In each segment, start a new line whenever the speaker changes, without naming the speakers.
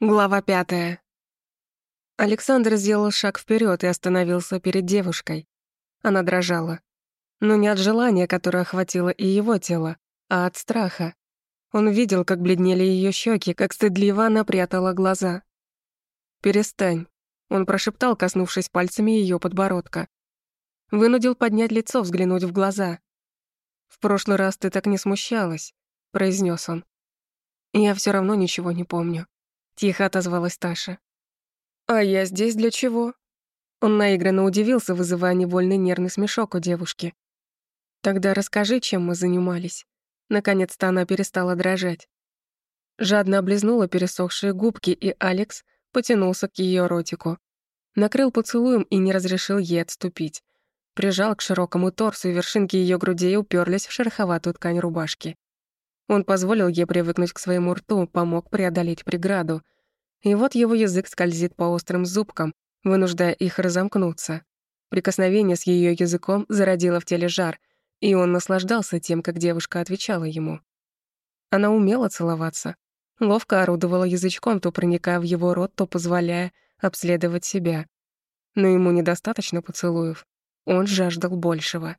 Глава пятая. Александр сделал шаг вперед и остановился перед девушкой. Она дрожала. Но не от желания, которое охватило и его тело, а от страха. Он видел, как бледнели ее щеки, как стыдливо она прятала глаза. «Перестань», — он прошептал, коснувшись пальцами ее подбородка. Вынудил поднять лицо, взглянуть в глаза. «В прошлый раз ты так не смущалась», — произнес он. «Я все равно ничего не помню». Тихо отозвалась Таша. «А я здесь для чего?» Он наигранно удивился, вызывая невольный нервный смешок у девушки. «Тогда расскажи, чем мы занимались». Наконец-то она перестала дрожать. Жадно облизнула пересохшие губки, и Алекс потянулся к ее ротику. Накрыл поцелуем и не разрешил ей отступить. Прижал к широкому торсу, и вершинки ее грудей уперлись в шероховатую ткань рубашки. Он позволил ей привыкнуть к своему рту, помог преодолеть преграду. И вот его язык скользит по острым зубкам, вынуждая их разомкнуться. Прикосновение с ее языком зародило в теле жар, и он наслаждался тем, как девушка отвечала ему. Она умела целоваться, ловко орудовала язычком, то проникая в его рот, то позволяя обследовать себя. Но ему недостаточно поцелуев. Он жаждал большего.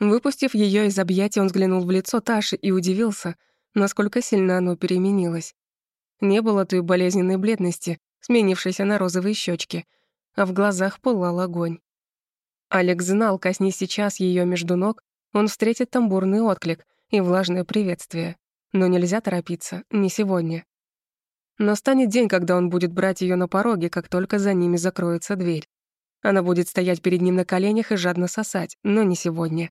Выпустив ее из объятий, он взглянул в лицо Таши и удивился, насколько сильно оно переменилось. Не было той болезненной бледности, сменившейся на розовые щечки, а в глазах пылал огонь. Алекс знал, коснись сейчас ее между ног, он встретит тамбурный отклик и влажное приветствие. Но нельзя торопиться, не сегодня. Настанет день, когда он будет брать ее на пороге, как только за ними закроется дверь. Она будет стоять перед ним на коленях и жадно сосать, но не сегодня.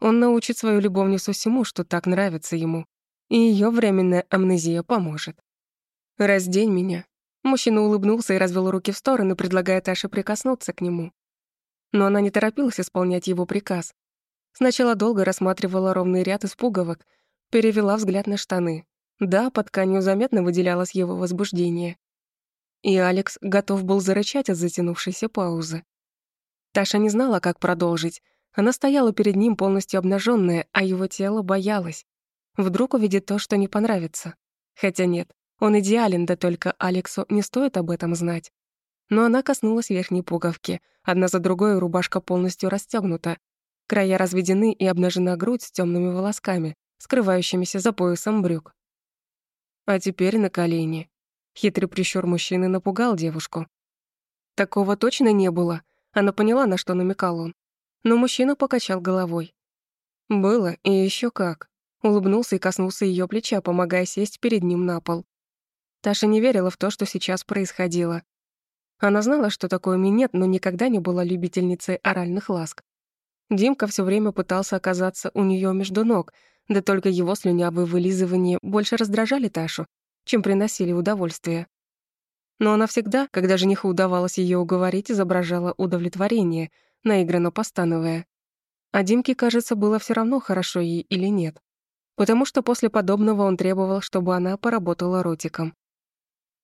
Он научит свою любовницу всему, что так нравится ему, и ее временная амнезия поможет. «Раздень меня». Мужчина улыбнулся и развел руки в стороны, предлагая Таше прикоснуться к нему. Но она не торопилась исполнять его приказ. Сначала долго рассматривала ровный ряд из пуговок, перевела взгляд на штаны. Да, под тканью заметно выделялось его возбуждение. И Алекс готов был зарычать от затянувшейся паузы. Таша не знала, как продолжить, она стояла перед ним полностью обнаженная, а его тело боялось. Вдруг увидит то, что не понравится. Хотя нет, он идеален, да только Алексу не стоит об этом знать. Но она коснулась верхней пуговки. Одна за другой рубашка полностью расстегнута. Края разведены и обнажена грудь с темными волосками, скрывающимися за поясом брюк. А теперь на колени. Хитрый прищур мужчины напугал девушку. Такого точно не было. Она поняла, на что намекал он но мужчина покачал головой. Было, и еще как. Улыбнулся и коснулся ее плеча, помогая сесть перед ним на пол. Таша не верила в то, что сейчас происходило. Она знала, что такое минет, но никогда не была любительницей оральных ласк. Димка все время пытался оказаться у нее между ног, да только его слюнявые вылизывания больше раздражали Ташу, чем приносили удовольствие. Но она всегда, когда жениху удавалось ее уговорить, изображала удовлетворение — наигранно постановая. А Димке, кажется, было все равно, хорошо ей или нет. Потому что после подобного он требовал, чтобы она поработала ротиком.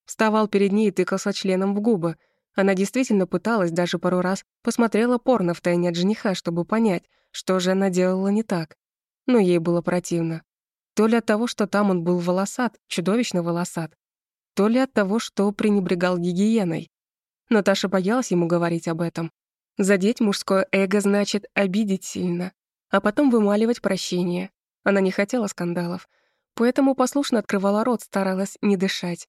Вставал перед ней и тыкался членом в губы. Она действительно пыталась, даже пару раз посмотрела порно втайне от жениха, чтобы понять, что же она делала не так. Но ей было противно. То ли от того, что там он был волосат, чудовищно волосат, то ли от того, что пренебрегал гигиеной. Наташа боялась ему говорить об этом, Задеть мужское эго значит обидеть сильно, а потом вымаливать прощение. Она не хотела скандалов, поэтому послушно открывала рот, старалась не дышать.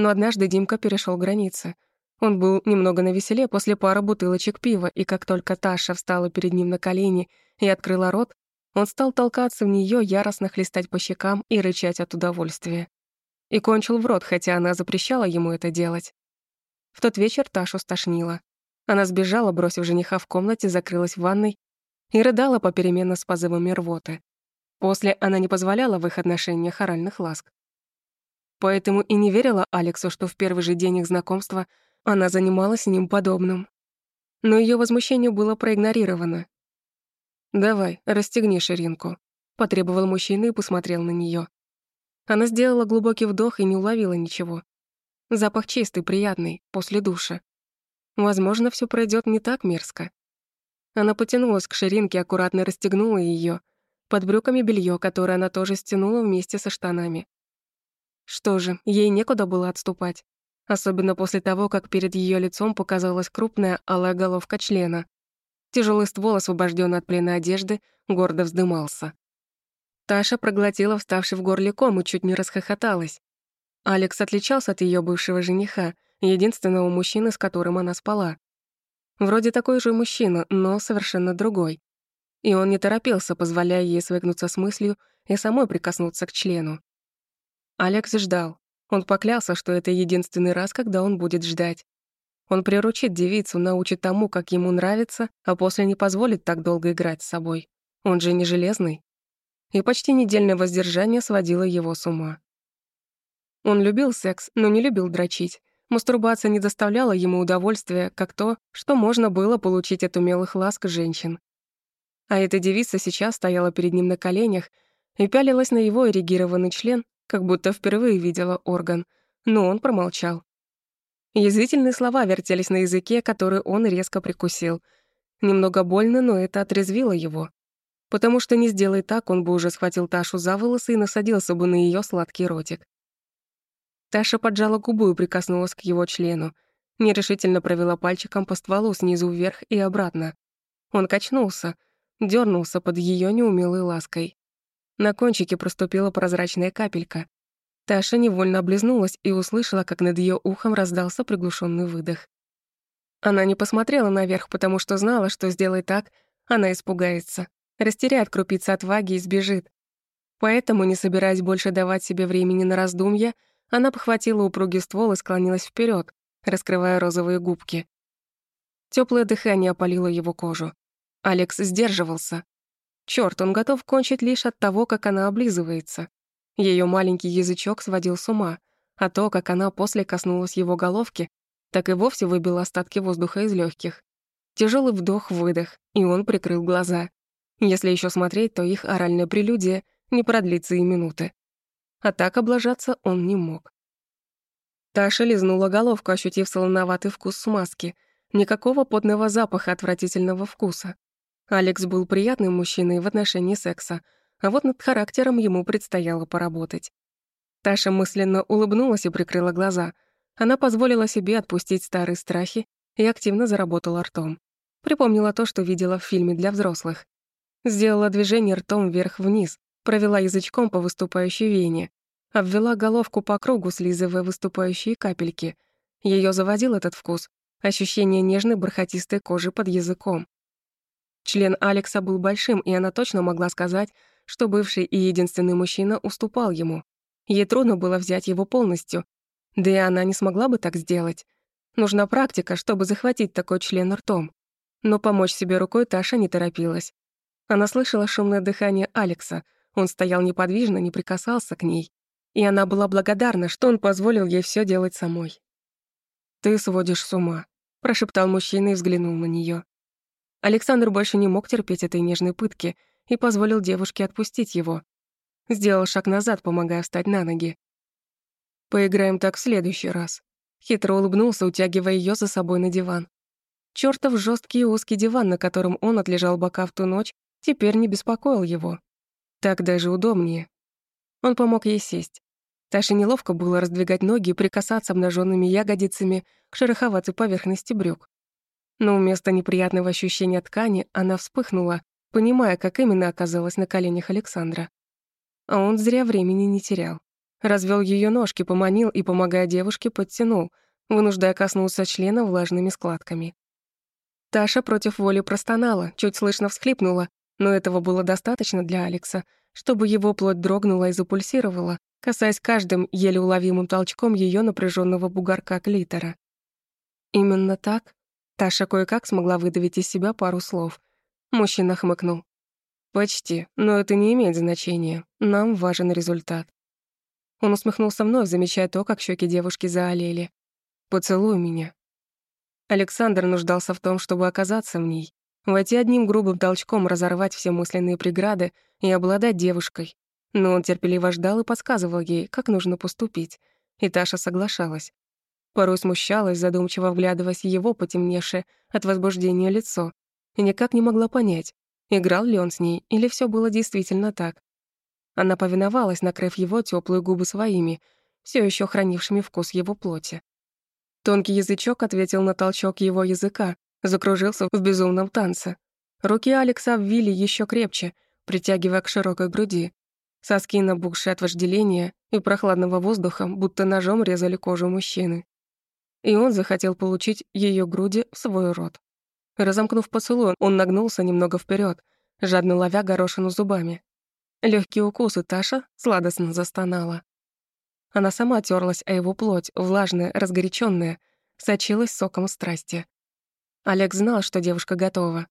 Но однажды Димка перешел границы. Он был немного навеселе после пары бутылочек пива, и как только Таша встала перед ним на колени и открыла рот, он стал толкаться в нее, яростно хлестать по щекам и рычать от удовольствия. И кончил в рот, хотя она запрещала ему это делать. В тот вечер Ташу стошнило. Она сбежала, бросив жениха в комнате, закрылась в ванной и рыдала попеременно с позывами рвоты. После она не позволяла в их отношениях оральных ласк. Поэтому и не верила Алексу, что в первый же день их знакомства она занималась с ним подобным. Но ее возмущение было проигнорировано. «Давай, расстегни ширинку», — потребовал мужчина и посмотрел на нее. Она сделала глубокий вдох и не уловила ничего. Запах чистый, приятный, после душа. Возможно, все пройдет не так мерзко. Она потянулась к ширинке, аккуратно расстегнула ее. Под брюками белье, которое она тоже стянула вместе со штанами. Что же, ей некуда было отступать. Особенно после того, как перед ее лицом показалась крупная алая головка члена. Тяжелый ствол, освобожденный от плена одежды, гордо вздымался. Таша проглотила вставший в горле ком и чуть не расхохоталась. Алекс отличался от ее бывшего жениха, единственного мужчины, с которым она спала. Вроде такой же мужчина, но совершенно другой. И он не торопился, позволяя ей свыкнуться с мыслью и самой прикоснуться к члену. Алекс ждал. Он поклялся, что это единственный раз, когда он будет ждать. Он приручит девицу, научит тому, как ему нравится, а после не позволит так долго играть с собой. Он же не железный. И почти недельное воздержание сводило его с ума. Он любил секс, но не любил дрочить. Мастурбация не доставляла ему удовольствия, как то, что можно было получить от умелых ласк женщин. А эта девица сейчас стояла перед ним на коленях и пялилась на его эрегированный член, как будто впервые видела орган, но он промолчал. Язвительные слова вертелись на языке, который он резко прикусил. Немного больно, но это отрезвило его. Потому что не сделай так, он бы уже схватил Ташу за волосы и насадился бы на ее сладкий ротик. Таша поджала губу и прикоснулась к его члену. Нерешительно провела пальчиком по стволу снизу вверх и обратно. Он качнулся, дернулся под ее неумелой лаской. На кончике проступила прозрачная капелька. Таша невольно облизнулась и услышала, как над ее ухом раздался приглушенный выдох. Она не посмотрела наверх, потому что знала, что сделай так, она испугается, растеряет крупицы отваги и сбежит. Поэтому, не собираясь больше давать себе времени на раздумья, она похватила упругий ствол и склонилась вперед, раскрывая розовые губки. Теплое дыхание опалило его кожу. Алекс сдерживался, Черт, он готов кончить лишь от того, как она облизывается. Ее маленький язычок сводил с ума, а то, как она после коснулась его головки, так и вовсе выбил остатки воздуха из легких. Тяжелый вдох-выдох, и он прикрыл глаза. Если еще смотреть, то их оральная прелюдия не продлится и минуты. А так облажаться он не мог. Таша лизнула головку, ощутив солоноватый вкус смазки. Никакого потного запаха отвратительного вкуса. Алекс был приятным мужчиной в отношении секса, а вот над характером ему предстояло поработать. Таша мысленно улыбнулась и прикрыла глаза. Она позволила себе отпустить старые страхи и активно заработала ртом. Припомнила то, что видела в фильме для взрослых. Сделала движение ртом вверх-вниз, провела язычком по выступающей вене, обвела головку по кругу, слизывая выступающие капельки. Ее заводил этот вкус, ощущение нежной бархатистой кожи под языком. Член Алекса был большим, и она точно могла сказать, что бывший и единственный мужчина уступал ему. Ей трудно было взять его полностью, да и она не смогла бы так сделать. Нужна практика, чтобы захватить такой член ртом. Но помочь себе рукой Таша не торопилась. Она слышала шумное дыхание Алекса, он стоял неподвижно, не прикасался к ней. И она была благодарна, что он позволил ей все делать самой. «Ты сводишь с ума», — прошептал мужчина и взглянул на нее. Александр больше не мог терпеть этой нежной пытки и позволил девушке отпустить его. Сделал шаг назад, помогая встать на ноги. «Поиграем так в следующий раз». Хитро улыбнулся, утягивая ее за собой на диван. Чёртов жесткий и узкий диван, на котором он отлежал бока в ту ночь, теперь не беспокоил его. Так даже удобнее. Он помог ей сесть. Таше неловко было раздвигать ноги и прикасаться обнаженными ягодицами к шероховатой поверхности брюк но вместо неприятного ощущения ткани она вспыхнула, понимая, как именно оказалась на коленях Александра. А он зря времени не терял. Развел ее ножки, поманил и, помогая девушке, подтянул, вынуждая коснуться члена влажными складками. Таша против воли простонала, чуть слышно всхлипнула, но этого было достаточно для Алекса, чтобы его плоть дрогнула и запульсировала, касаясь каждым еле уловимым толчком ее напряженного бугорка клитора. Именно так Таша кое-как смогла выдавить из себя пару слов. Мужчина хмыкнул. «Почти, но это не имеет значения. Нам важен результат». Он усмехнулся вновь, замечая то, как щеки девушки заолели. «Поцелуй меня». Александр нуждался в том, чтобы оказаться в ней, войти одним грубым толчком, разорвать все мысленные преграды и обладать девушкой. Но он терпеливо ждал и подсказывал ей, как нужно поступить. И Таша соглашалась. Порой смущалась, задумчиво вглядываясь в его потемневшее от возбуждения лицо, и никак не могла понять, играл ли он с ней или все было действительно так. Она повиновалась, накрыв его теплые губы своими, все еще хранившими вкус его плоти. Тонкий язычок ответил на толчок его языка, закружился в безумном танце. Руки Алекса ввили еще крепче, притягивая к широкой груди. Соски, набухшие от вожделения и прохладного воздуха, будто ножом резали кожу мужчины. И он захотел получить ее груди в свой рот. Разомкнув поцелуй, он нагнулся немного вперед, жадно ловя горошину зубами. Легкий укус, и Таша сладостно застонала. Она сама терлась о его плоть, влажная, разгоряченная, сочилась соком страсти. Олег знал, что девушка готова.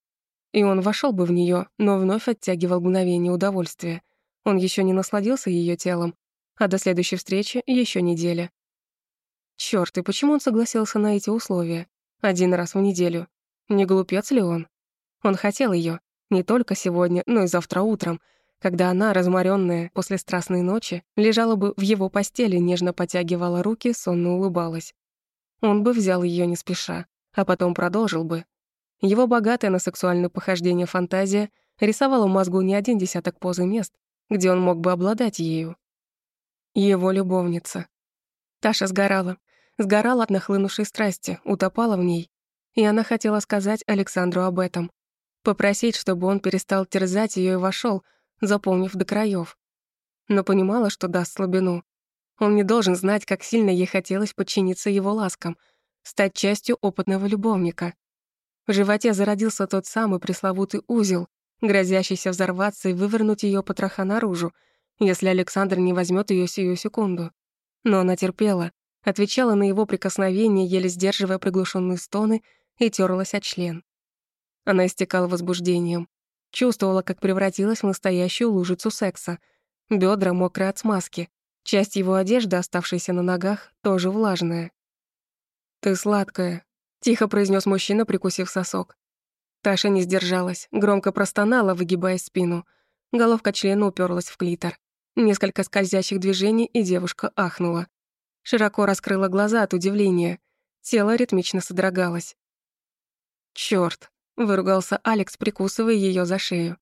И он вошел бы в нее, но вновь оттягивал мгновение удовольствия. Он еще не насладился ее телом, а до следующей встречи еще неделя. Черт, и почему он согласился на эти условия? Один раз в неделю. Не глупец ли он? Он хотел ее не только сегодня, но и завтра утром, когда она, разморенная после страстной ночи, лежала бы в его постели, нежно потягивала руки, сонно улыбалась. Он бы взял ее не спеша, а потом продолжил бы. Его богатая на сексуальное похождение фантазия рисовала в мозгу не один десяток поз и мест, где он мог бы обладать ею. Его любовница. Таша сгорала. Сгорала от нахлынувшей страсти, утопала в ней. И она хотела сказать Александру об этом. Попросить, чтобы он перестал терзать ее и вошел, заполнив до краев. Но понимала, что даст слабину. Он не должен знать, как сильно ей хотелось подчиниться его ласкам, стать частью опытного любовника. В животе зародился тот самый пресловутый узел, грозящийся взорваться и вывернуть ее потроха наружу, если Александр не возьмет ее сию секунду. Но она терпела, отвечала на его прикосновение, еле сдерживая приглушенные стоны, и терлась от член. Она истекала возбуждением. Чувствовала, как превратилась в настоящую лужицу секса. Бедра мокрые от смазки. Часть его одежды, оставшаяся на ногах, тоже влажная. «Ты сладкая», — тихо произнес мужчина, прикусив сосок. Таша не сдержалась, громко простонала, выгибая спину. Головка члена уперлась в клитор. Несколько скользящих движений, и девушка ахнула. Широко раскрыла глаза от удивления. Тело ритмично содрогалось. «Чёрт!» выругался Алекс, прикусывая ее за шею.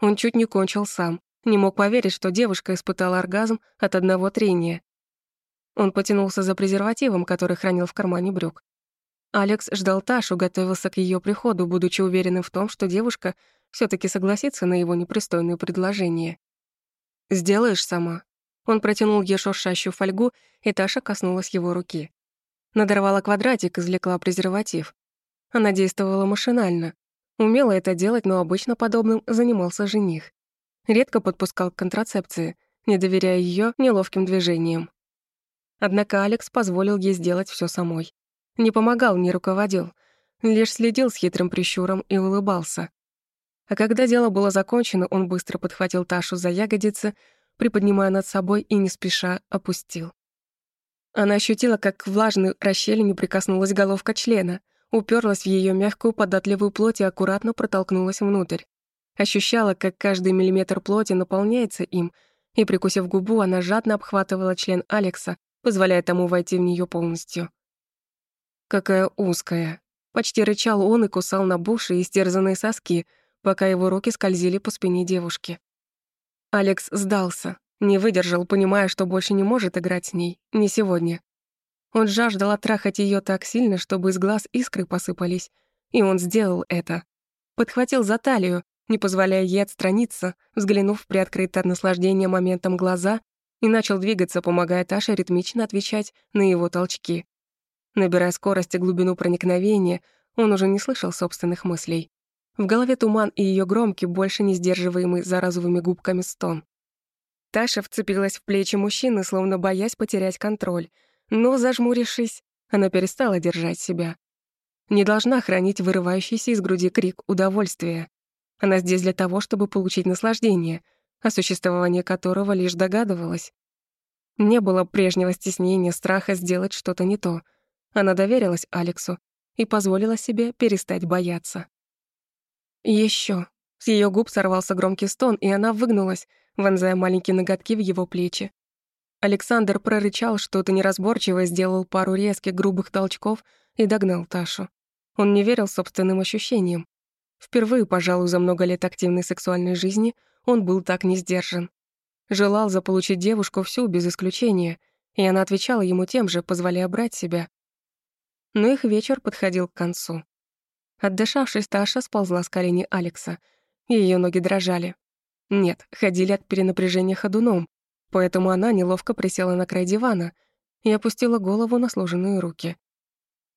Он чуть не кончил сам, не мог поверить, что девушка испытала оргазм от одного трения. Он потянулся за презервативом, который хранил в кармане брюк. Алекс ждал Ташу, готовился к ее приходу, будучи уверенным в том, что девушка все таки согласится на его непристойное предложение. «Сделаешь сама?» Он протянул ей шуршащую фольгу, и Таша коснулась его руки. Надорвала квадратик, извлекла презерватив. Она действовала машинально. Умела это делать, но обычно подобным занимался жених. Редко подпускал к контрацепции, не доверяя ее неловким движениям. Однако Алекс позволил ей сделать все самой. Не помогал, не руководил, лишь следил с хитрым прищуром и улыбался. А когда дело было закончено, он быстро подхватил Ташу за ягодицы, приподнимая над собой и не спеша опустил. Она ощутила, как к влажной расщелине прикоснулась головка члена — уперлась в ее мягкую податливую плоть и аккуратно протолкнулась внутрь. Ощущала, как каждый миллиметр плоти наполняется им, и, прикусив губу, она жадно обхватывала член Алекса, позволяя тому войти в нее полностью. «Какая узкая!» Почти рычал он и кусал набухшие и стерзанные соски, пока его руки скользили по спине девушки. Алекс сдался, не выдержал, понимая, что больше не может играть с ней, не сегодня. Он жаждал оттрахать ее так сильно, чтобы из глаз искры посыпались. И он сделал это. Подхватил за талию, не позволяя ей отстраниться, взглянув в приоткрытое от наслаждения моментом глаза, и начал двигаться, помогая Таше ритмично отвечать на его толчки. Набирая скорость и глубину проникновения, он уже не слышал собственных мыслей. В голове туман и ее громкий, больше не сдерживаемый за разовыми губками стон. Таша вцепилась в плечи мужчины, словно боясь потерять контроль — но, зажмурившись, она перестала держать себя. Не должна хранить вырывающийся из груди крик удовольствия. Она здесь для того, чтобы получить наслаждение, о существовании которого лишь догадывалась. Не было прежнего стеснения, страха сделать что-то не то. Она доверилась Алексу и позволила себе перестать бояться. Еще. С ее губ сорвался громкий стон, и она выгнулась, вонзая маленькие ноготки в его плечи. Александр прорычал что-то неразборчивое, сделал пару резких грубых толчков и догнал Ташу. Он не верил собственным ощущениям. Впервые, пожалуй, за много лет активной сексуальной жизни он был так не сдержан. Желал заполучить девушку всю, без исключения, И она отвечала ему тем же, позволяя брать себя. Но их вечер подходил к концу. Отдышавшись, Таша сползла с колени Алекса. Ее ноги дрожали. Нет, ходили от перенапряжения ходуном, поэтому она неловко присела на край дивана и опустила голову на сложенные руки.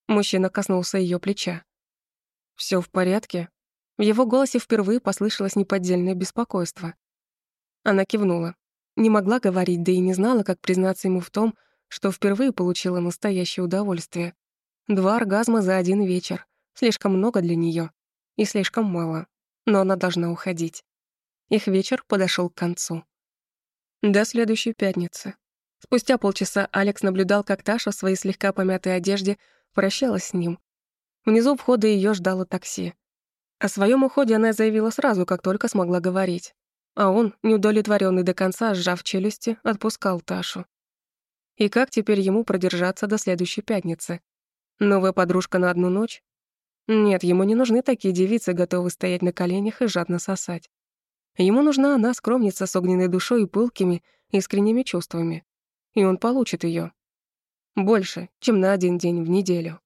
Мужчина коснулся ее плеча. Все в порядке?» В его голосе впервые послышалось неподдельное беспокойство. Она кивнула. Не могла говорить, да и не знала, как признаться ему в том, что впервые получила настоящее удовольствие. Два оргазма за один вечер. Слишком много для нее И слишком мало. Но она должна уходить. Их вечер подошел к концу. До следующей пятницы. Спустя полчаса Алекс наблюдал, как Таша в своей слегка помятой одежде прощалась с ним. Внизу входа ее ждало такси. О своем уходе она заявила сразу, как только смогла говорить. А он, неудовлетворенный до конца, сжав челюсти, отпускал Ташу. И как теперь ему продержаться до следующей пятницы? Новая подружка на одну ночь? Нет, ему не нужны такие девицы, готовые стоять на коленях и жадно сосать. Ему нужна она, скромница с огненной душой и пылкими, искренними чувствами. И он получит ее Больше, чем на один день в неделю.